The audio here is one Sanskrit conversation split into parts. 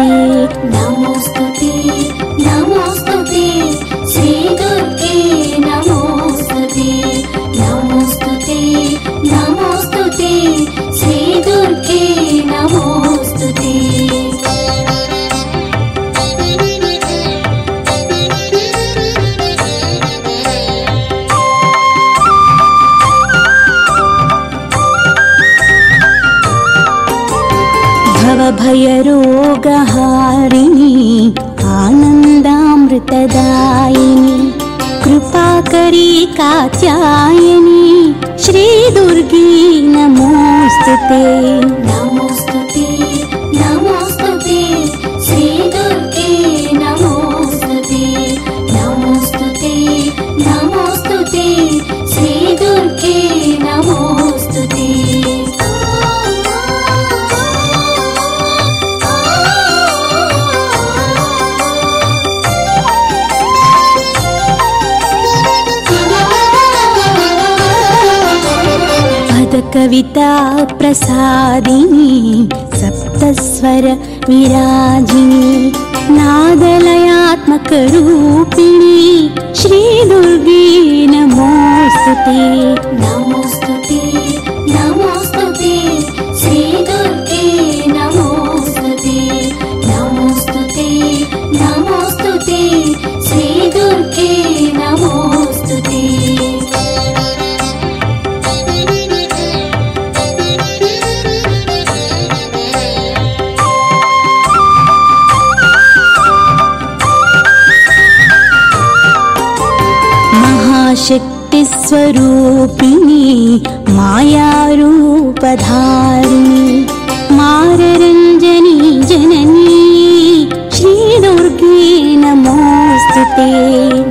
Namaste. कात्यायिनी श्रीदुर्गी नमोऽस्तु ते। कविता प्रसादिनी सप्तस्वर विराजिनी नादलयात्मकरूपिणी श्रीदुर्गे नमोऽस्तु ते। स्वरूपिणी मायारूपधारिणी माररञ्जनी जननी श्रीदुर्गे नमोऽस्तु ते।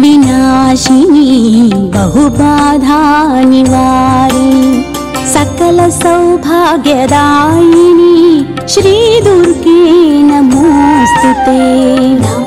विनाशिनी बहु सकलसौभाग्यदायिनी श्रीदुर्गे नमोऽस्तु ते। मोस्तुतेन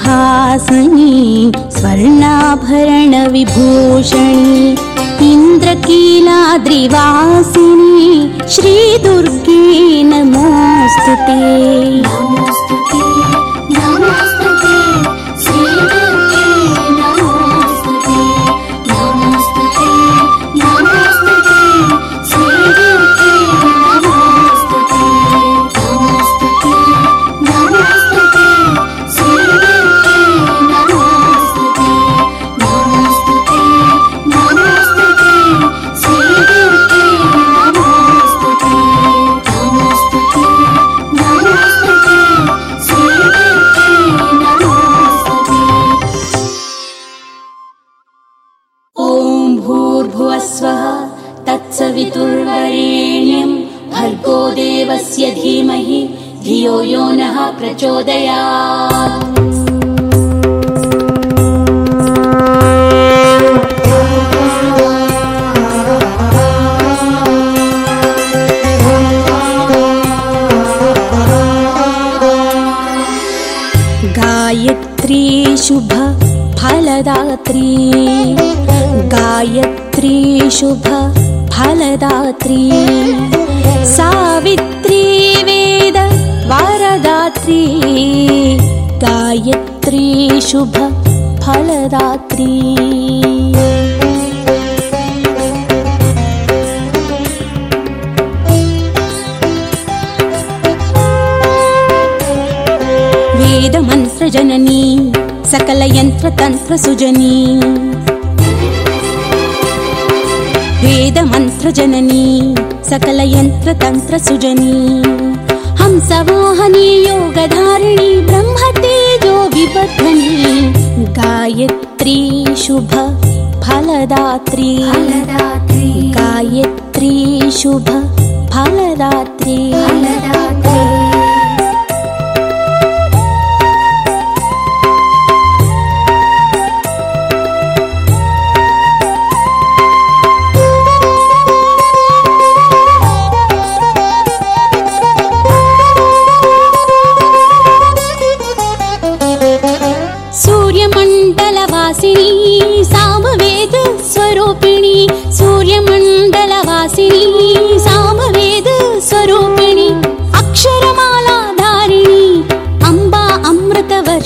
सिंहासनी स्वर्णाभरणविभूषणी इन्द्रकीलाद्रिवासिनी श्रीदुर्गेन नमोऽस्तु ते। वेदमन्त्रजननी सकलयन्त्रतन्त्रसुजनी वेदमन्त्रजननी सकलयन्त्रतन्त्रसुजनी हंसवाहनी योगधारिणी ब्रह्मतेजो विबध्वनि गायत्री शुभ फलदात्री। फलदात्री। गायत्री शुभ फलदात्री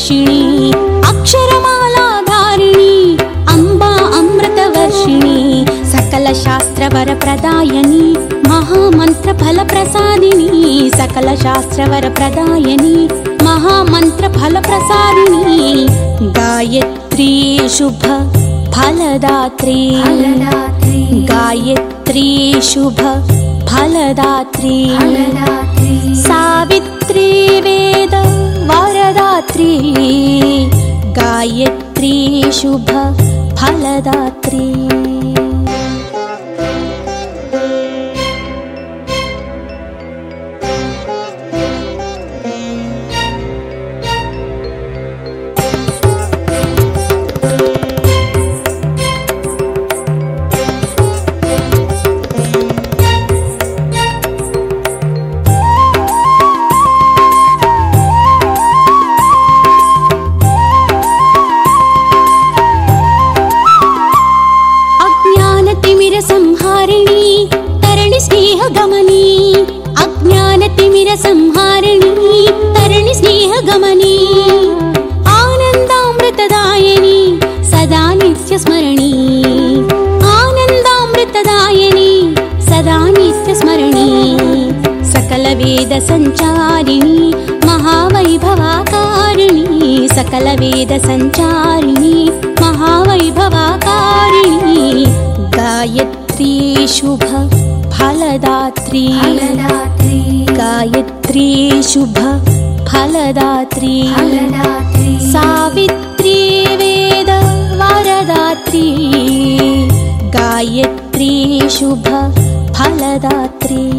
अमृतवर्षिणी अक्षरमाला धारिणी अम्बा अमृतवर्षिणी सकलशास्त्रवरप्रदायिनी महामन्त्रफलप्रसादिनी सकलशास्त्रवरप्रदायिनी महामन्त्रफलप्रसादिनी। गायत्री शुभ फलदात्री। गायत्री शुभ फलदात्री। सावित्री वेद वरदात्री गायत्री शुभ फलदात्री अज्ञानतिमिरसंहारिणी तरणि स्नेहगमनी अज्ञानतिमिरसंहारिणी तरणि स्नेहगमनी आनन्दामृतदायिनी सदा नित्यस्मरणी आनन्दामृतदायिनी सदा नित्यस्मरणी सकलवेदसञ्चारिणी महावैभवाकारिणी सकलवेदसञ्चारिणी महावैभवाकारिणी गायत्री शुभ फलदात्री। गायत्री शुभ फलदात्री। सावित्री वेद वरदात्री। गायत्री शुभ फलदात्री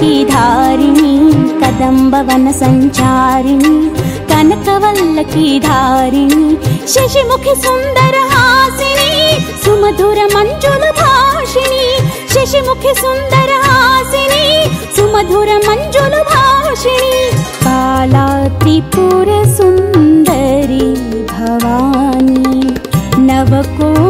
धारिणी कदम्बवनसञ्चारिणी कनकवल्लकी धारिणी शशिमुखि सुन्दरहासिनी सुमधुर मञ्जुल भाषिणी शशिमुखि सुन्दरहासिनी सुमधुर मञ्जुल भाषिणी। बाला त्रिपुर सुन्दरी भवानी नवकोणापुरवासिनी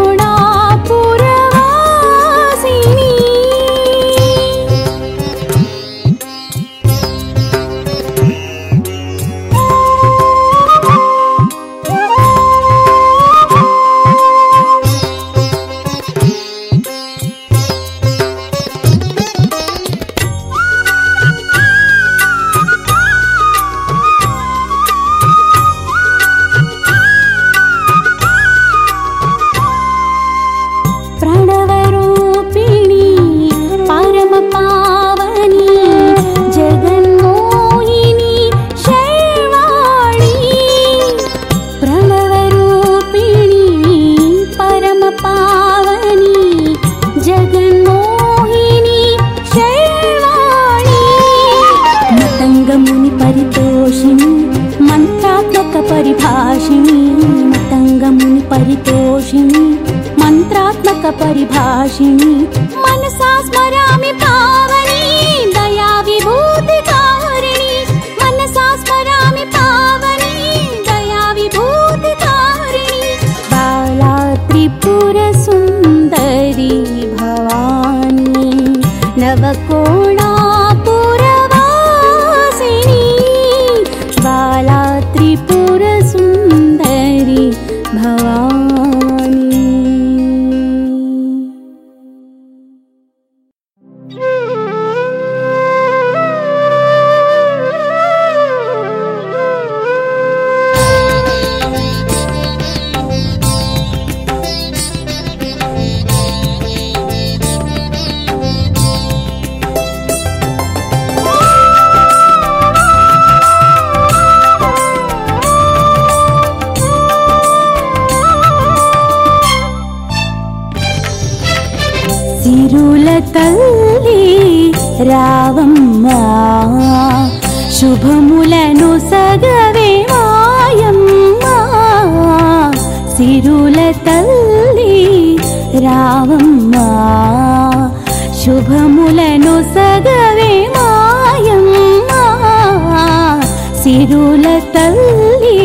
వీరుల తల్లి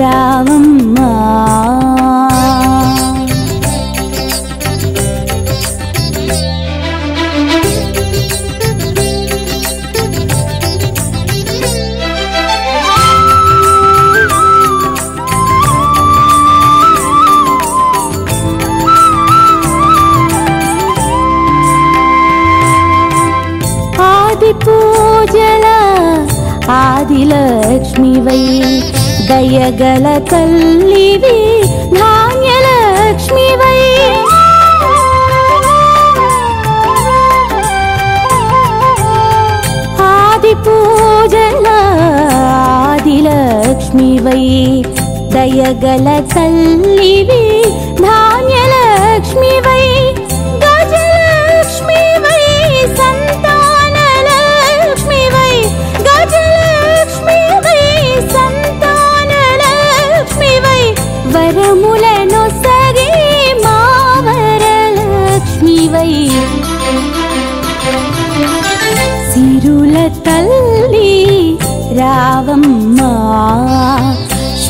రావమ్మ. ఆది పూజలా ఆదిలక్ష్మివై దయగల తల్లివి ధాన్యలక్ష్మివై. ఆది పూజల ఆదిలక్ష్మివై దయగల తల్లివి ధాన్యలక్ష్మివై.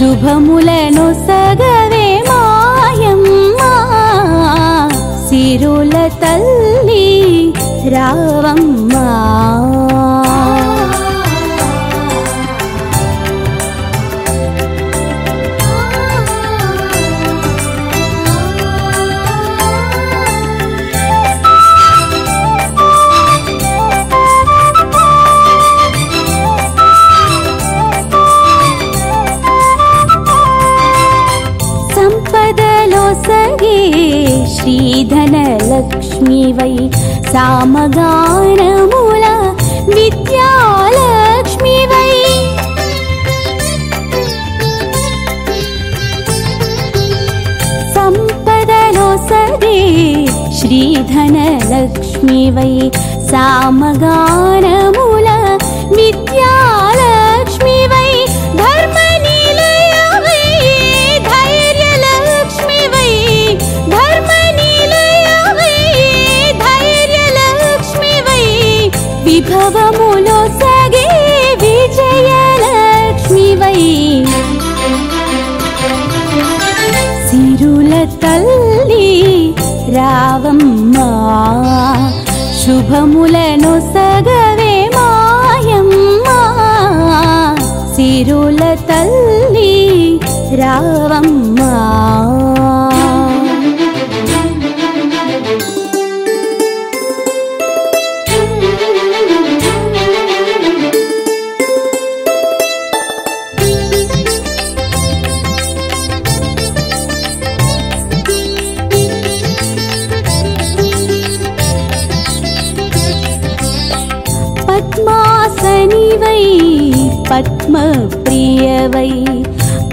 శుభములను மக తములే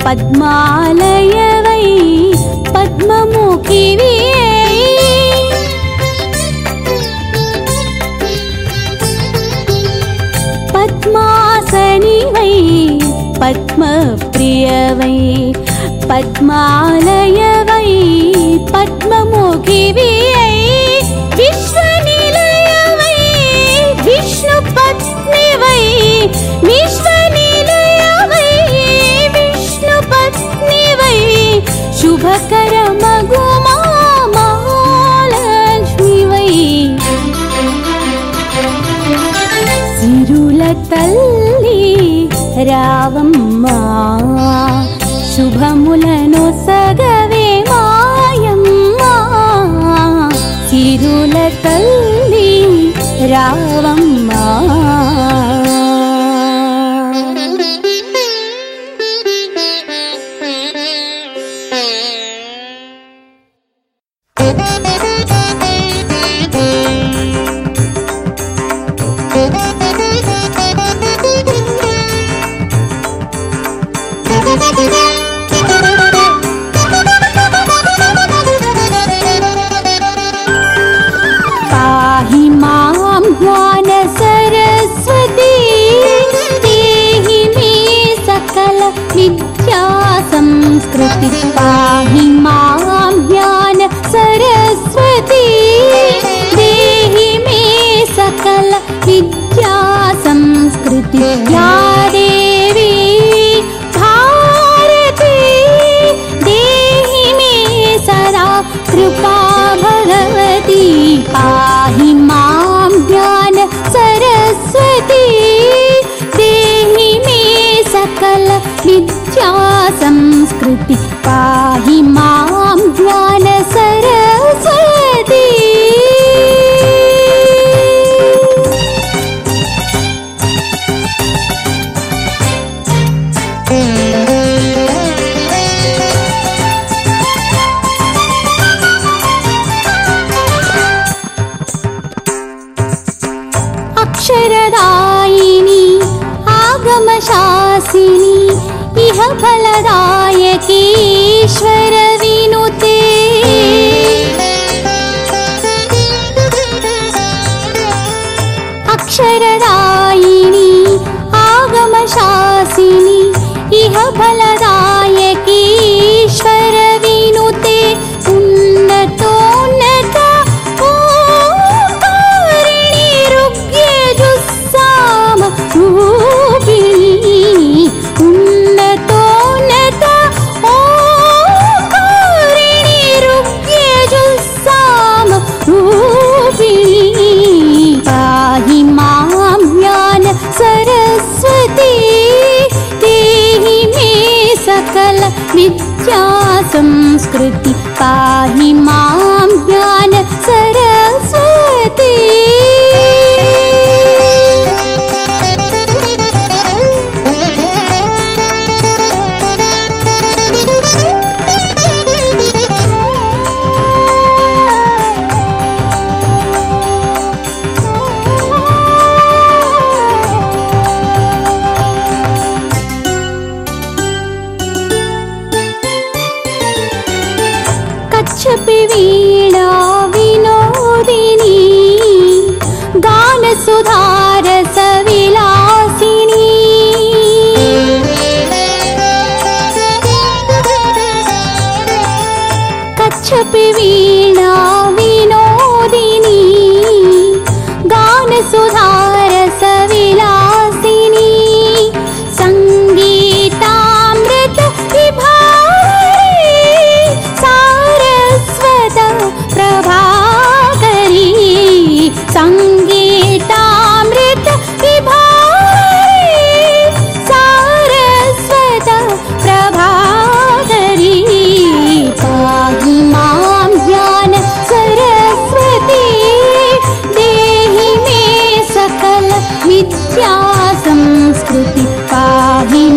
पद्मालय वै पद्ममुखि पद्मासनि वै पद्मप्रिय वै पद्माल രാവ schwer. संस्कृति पाहि मां राही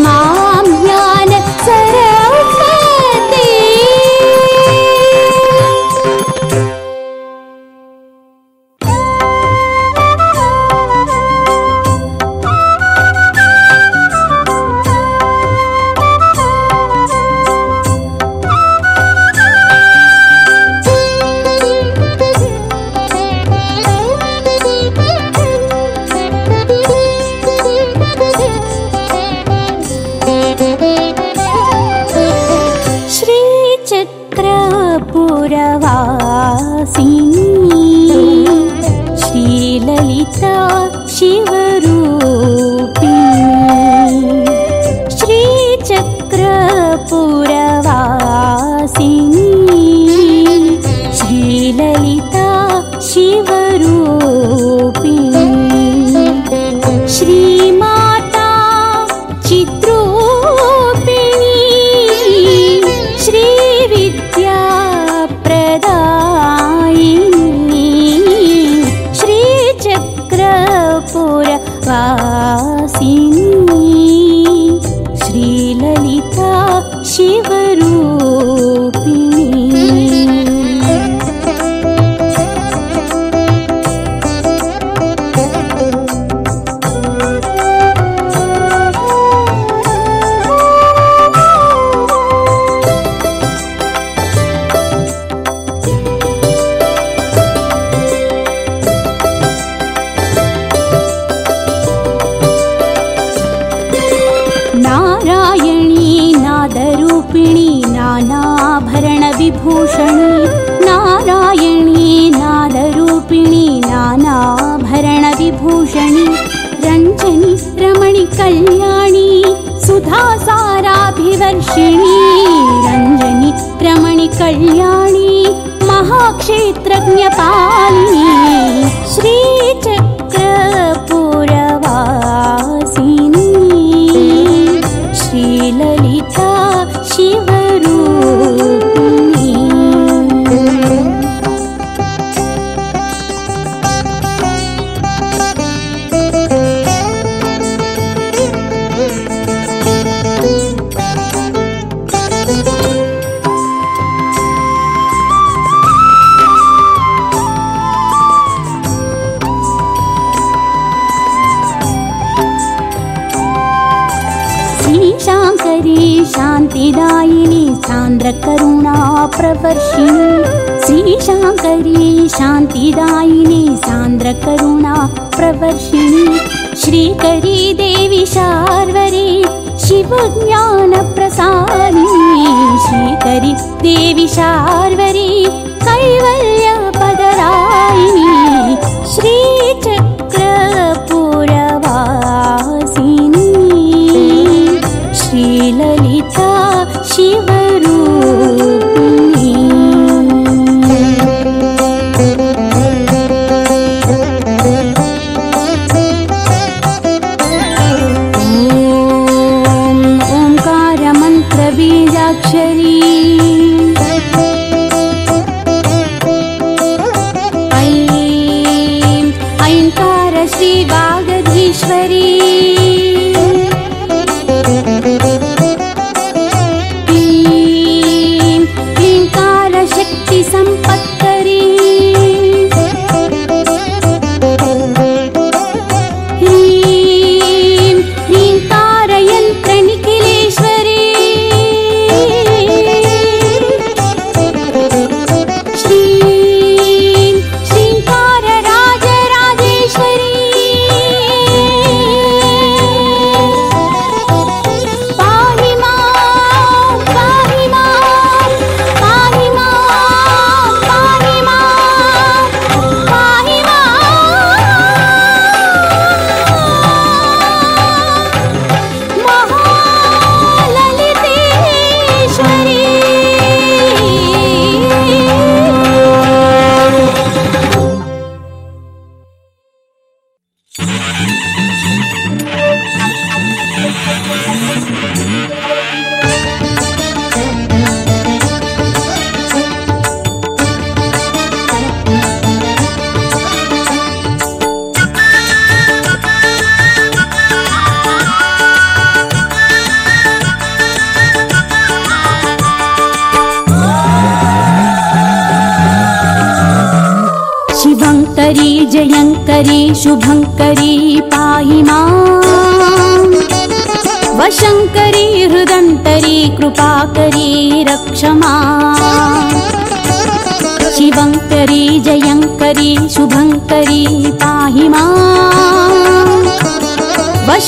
हरिदेवी शार्वरी कैवल्यापदरायणी श्रीचक्रपुरवासिनी श्रीलिता शिवरूप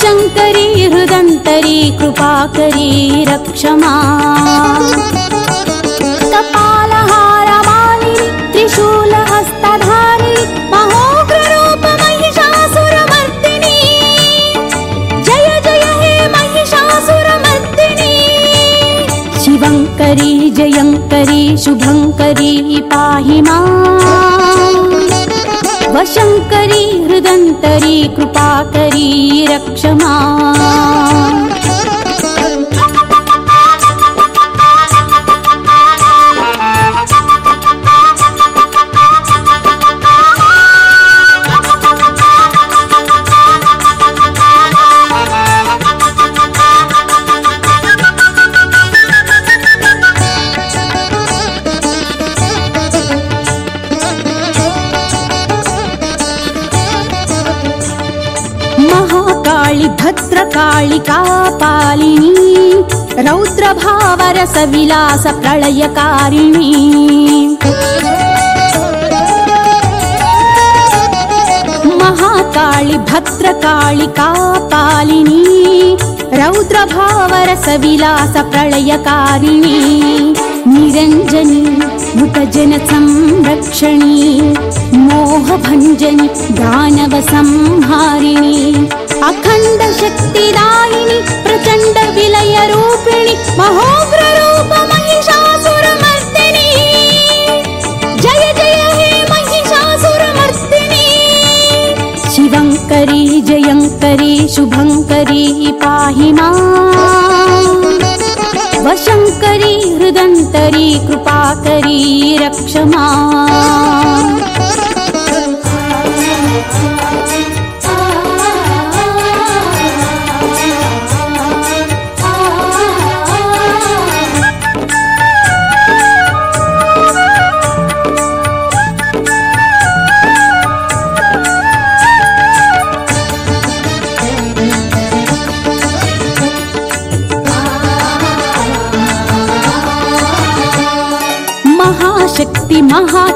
शङ्करी हृदन्तरी कृपाकरी रक्षमा। रक्षमापाली त्रिशूलहस्तधारी जय हे महिषासुरमर्दिनी। शिवङ्करी जयङ्करी शुभङ्करी पाहि मा। शङ्करी हृदन्तरी कृपाकरी रक्षमा। रौद्रभावरसविलास प्रलयकारिणी महाकाळि भद्रकाळि कापालिनी रौद्रभावरसविलास प्रलयकारिणी निरञ्जनी मुखजन संरक्षणी मोहभञ्जनि दानवसंहारिणी अखण्ड शक्तिदायिनि प्रचण्ड विलयरूपिणि महोग्ररूप महिषासुरमर्दिनी जय जय हे महिषासुरमर्दिनी। शिवङ्करी जयङ्करी शुभङ्करी पाहि माम् वशङ्करी हृदन्तरी कृपाकरी रक्ष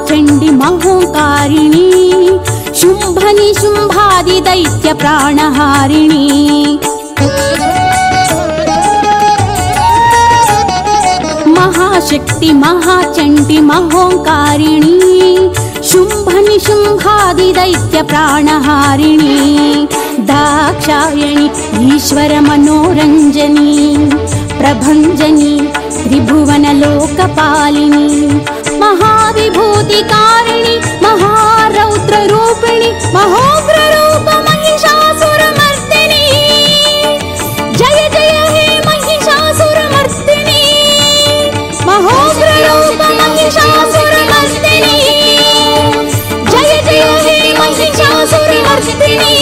महाचण्डि महोङ्कारिणी शुम्भनि शुम्भादि दैत्य प्राणहारिणी। महाशक्ति महाचण्डि महोङ्कारिणी शुम्भनि शुम्भादि दैत्य प्राणहारिणी। दाक्षायणि ईश्वर मनोरञ्जनी प्रभञ्जनी त्रिभुवनलोकपालिनी महाविभूतिकारिणि महारौद्ररूपिणि महोग्ररूप महिषासुरमर्दिनी जय जय हे महिषासुरमर्दिनी। महोग्ररूप महिषासुरमर्दिनी जय जय हे महिषासुरमर्दिनी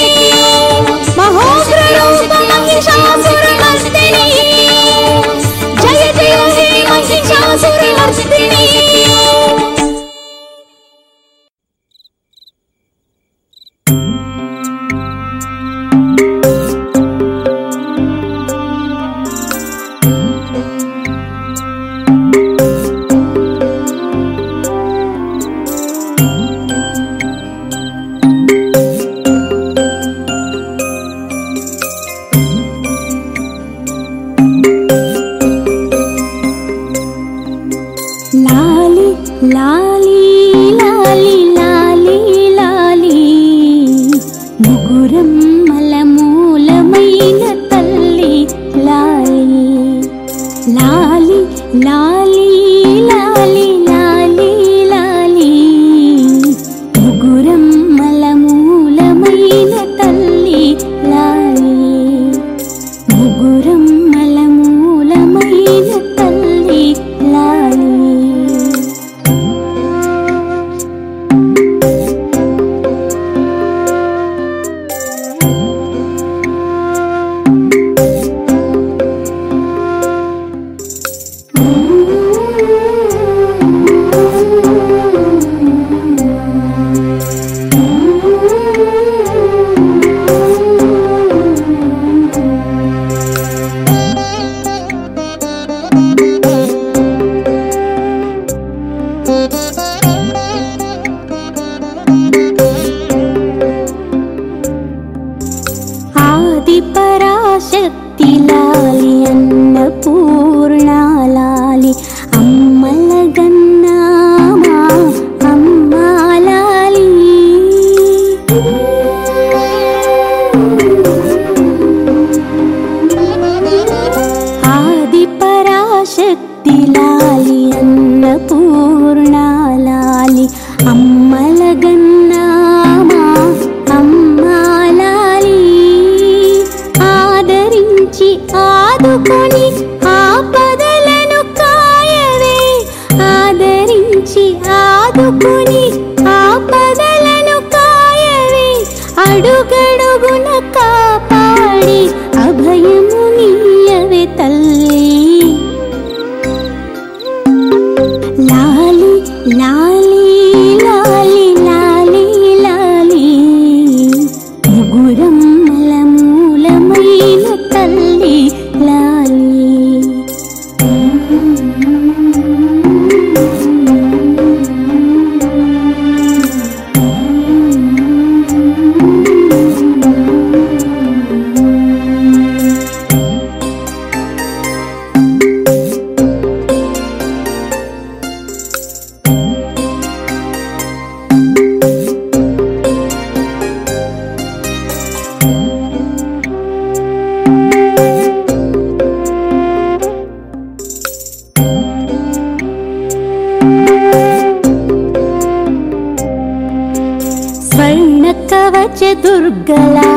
gelap